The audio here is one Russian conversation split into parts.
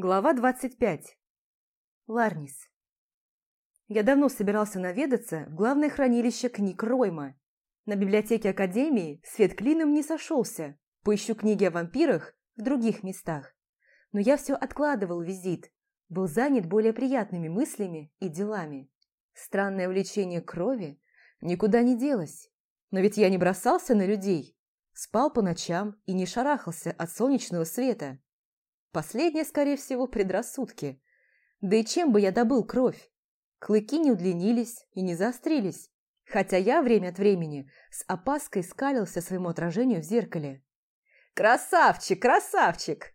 Глава 25. Ларнис. Я давно собирался наведаться в главное хранилище книг Ройма. На библиотеке Академии свет клином не сошелся. Поищу книги о вампирах в других местах. Но я все откладывал визит, был занят более приятными мыслями и делами. Странное влечение крови никуда не делось. Но ведь я не бросался на людей, спал по ночам и не шарахался от солнечного света. Последнее, скорее всего, предрассудки. Да и чем бы я добыл кровь? Клыки не удлинились и не заострились, хотя я время от времени с опаской скалился своему отражению в зеркале. «Красавчик, красавчик!»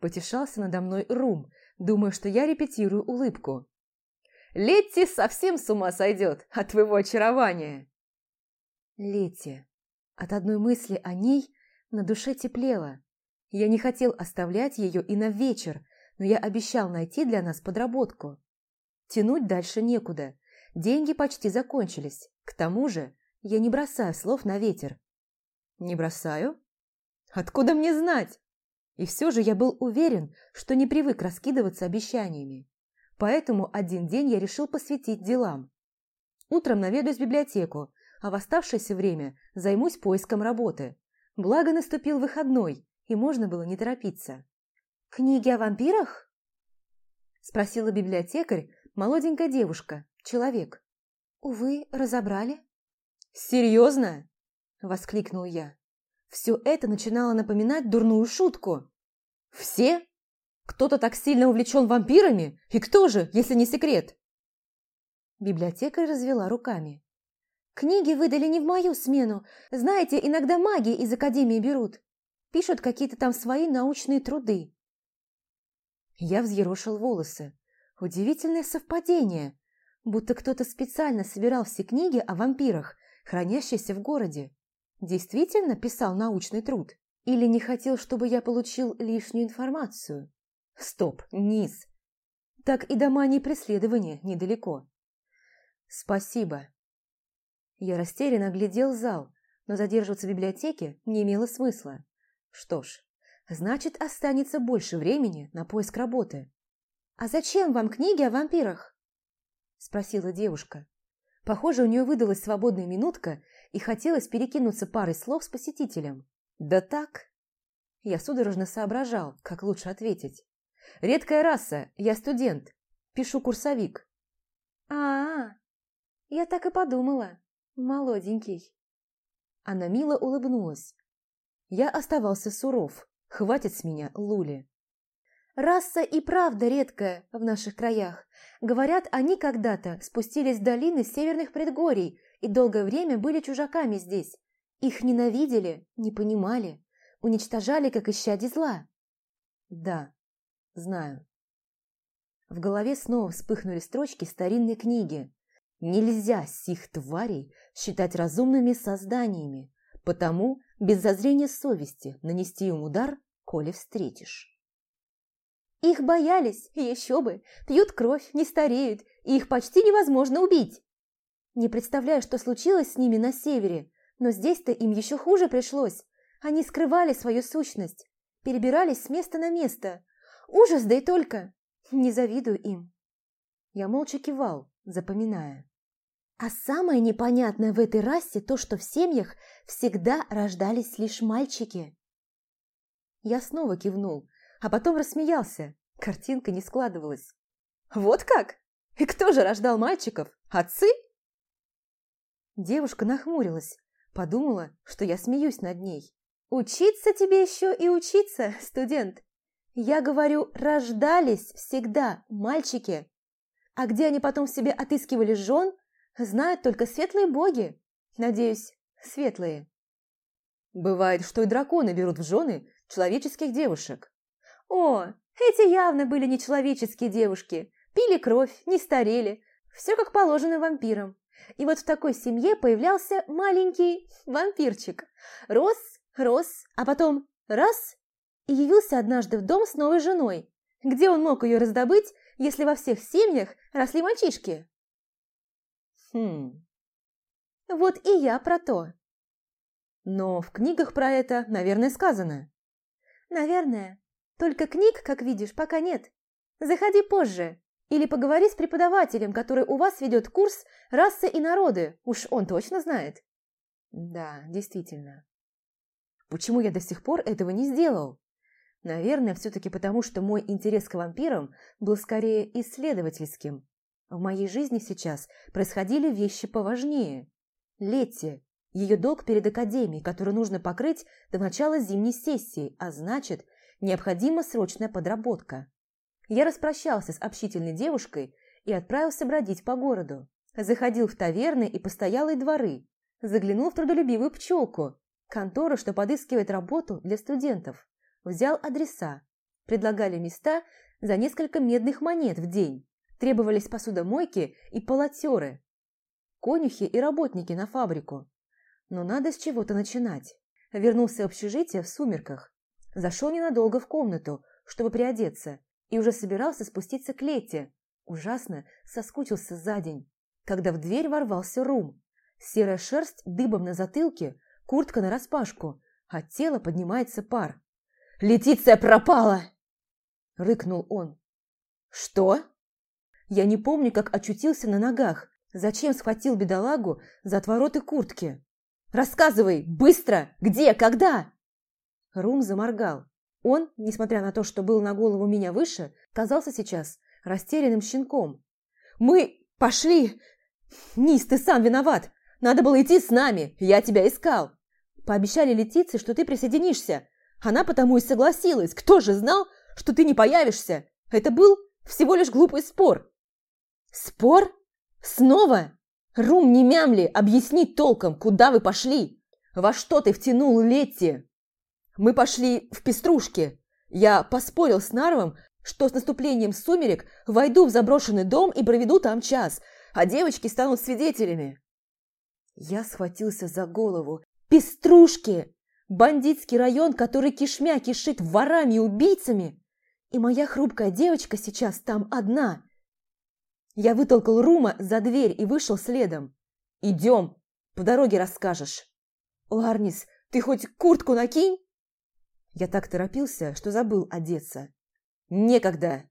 Потешался надо мной Рум, думая, что я репетирую улыбку. «Летти совсем с ума сойдет от твоего очарования!» Летти. От одной мысли о ней на душе теплело. Я не хотел оставлять ее и на вечер, но я обещал найти для нас подработку. Тянуть дальше некуда. Деньги почти закончились. К тому же я не бросаю слов на ветер. Не бросаю? Откуда мне знать? И все же я был уверен, что не привык раскидываться обещаниями. Поэтому один день я решил посвятить делам. Утром наведусь в библиотеку, а в оставшееся время займусь поиском работы. Благо наступил выходной, и можно было не торопиться. «Книги о вампирах?» Спросила библиотекарь, молоденькая девушка, человек. «Увы, разобрали». «Серьезно?» – воскликнул я. Все это начинало напоминать дурную шутку. «Все? Кто-то так сильно увлечен вампирами? И кто же, если не секрет?» Библиотекарь развела руками. «Книги выдали не в мою смену. Знаете, иногда маги из Академии берут пишут какие-то там свои научные труды. Я взъерошил волосы. Удивительное совпадение, будто кто-то специально собирал все книги о вампирах, хранящиеся в городе. Действительно писал научный труд? Или не хотел, чтобы я получил лишнюю информацию? Стоп, низ. Так и до мании преследования недалеко. Спасибо. Я растерянно глядел зал, но задерживаться в библиотеке не имело смысла. Что ж, значит, останется больше времени на поиск работы. «А зачем вам книги о вампирах?» – спросила девушка. Похоже, у нее выдалась свободная минутка и хотелось перекинуться парой слов с посетителем. «Да так!» Я судорожно соображал, как лучше ответить. «Редкая раса, я студент, пишу курсовик». А, -а, а я так и подумала, молоденький». Она мило улыбнулась, я оставался суров. Хватит с меня Лули. Раса и правда редкая в наших краях. Говорят, они когда-то спустились в долины северных предгорий и долгое время были чужаками здесь. Их ненавидели, не понимали, уничтожали, как исчадь зла. Да, знаю. В голове снова вспыхнули строчки старинной книги. Нельзя сих тварей считать разумными созданиями, потому без зазрения совести нанести им удар, коли встретишь. Их боялись, еще бы, пьют кровь, не стареют, и их почти невозможно убить. Не представляю, что случилось с ними на севере, но здесь-то им еще хуже пришлось. Они скрывали свою сущность, перебирались с места на место. Ужас, да и только. Не завидую им. Я молча кивал, запоминая. А самое непонятное в этой расе то, что в семьях всегда рождались лишь мальчики. Я снова кивнул, а потом рассмеялся. Картинка не складывалась. «Вот как? И кто же рождал мальчиков? Отцы?» Девушка нахмурилась, подумала, что я смеюсь над ней. «Учиться тебе еще и учиться, студент. Я говорю, рождались всегда мальчики. А где они потом себе отыскивали жен, Знают только светлые боги. Надеюсь, светлые. Бывает, что и драконы берут в жены человеческих девушек. О, эти явно были нечеловеческие девушки. Пили кровь, не старели. Все как положено вампирам. И вот в такой семье появлялся маленький вампирчик. Рос, рос, а потом раз и явился однажды в дом с новой женой. Где он мог ее раздобыть, если во всех семьях росли мальчишки? Хм. Вот и я про то. Но в книгах про это, наверное, сказано. Наверное. Только книг, как видишь, пока нет. Заходи позже. Или поговори с преподавателем, который у вас ведет курс «Расы и народы». Уж он точно знает. Да, действительно. Почему я до сих пор этого не сделал? Наверное, все-таки потому, что мой интерес к вампирам был скорее исследовательским. В моей жизни сейчас происходили вещи поважнее. Летти, ее долг перед Академией, который нужно покрыть до начала зимней сессии, а значит, необходима срочная подработка. Я распрощался с общительной девушкой и отправился бродить по городу. Заходил в таверны и постоялые дворы, заглянул в трудолюбивую пчелку, контору, что подыскивает работу для студентов. Взял адреса. Предлагали места за несколько медных монет в день. Требовались посудомойки и полотеры. Конюхи и работники на фабрику. Но надо с чего-то начинать. Вернулся в общежитие в сумерках. Зашел ненадолго в комнату, чтобы приодеться, и уже собирался спуститься к Лете. Ужасно соскучился за день, когда в дверь ворвался Рум. Серая шерсть дыбом на затылке, куртка нараспашку, от тела поднимается пар. «Летиция пропала!» – рыкнул он. «Что?» Я не помню, как очутился на ногах, зачем схватил бедолагу за отвороты куртки. «Рассказывай! Быстро! Где? Когда?» Рум заморгал. Он, несмотря на то, что был на голову меня выше, казался сейчас растерянным щенком. «Мы пошли! Низ, ты сам виноват! Надо было идти с нами, я тебя искал. Пообещали Летице, что ты присоединишься. Она потому и согласилась. Кто же знал, что ты не появишься? Это был всего лишь глупый спор. Спор? Снова? Рум, не мямли, объясни толком, куда вы пошли? Во что ты втянул Летти? Мы пошли в пеструшки. Я поспорил с Нарвом, что с наступлением сумерек войду в заброшенный дом и проведу там час, а девочки станут свидетелями. Я схватился за голову. Пеструшки! Бандитский район, который кишмя кишит ворами и убийцами. И моя хрупкая девочка сейчас там одна. Я вытолкал Рума за дверь и вышел следом. «Идем, по дороге расскажешь». «Ларнис, ты хоть куртку накинь?» Я так торопился, что забыл одеться. «Некогда!»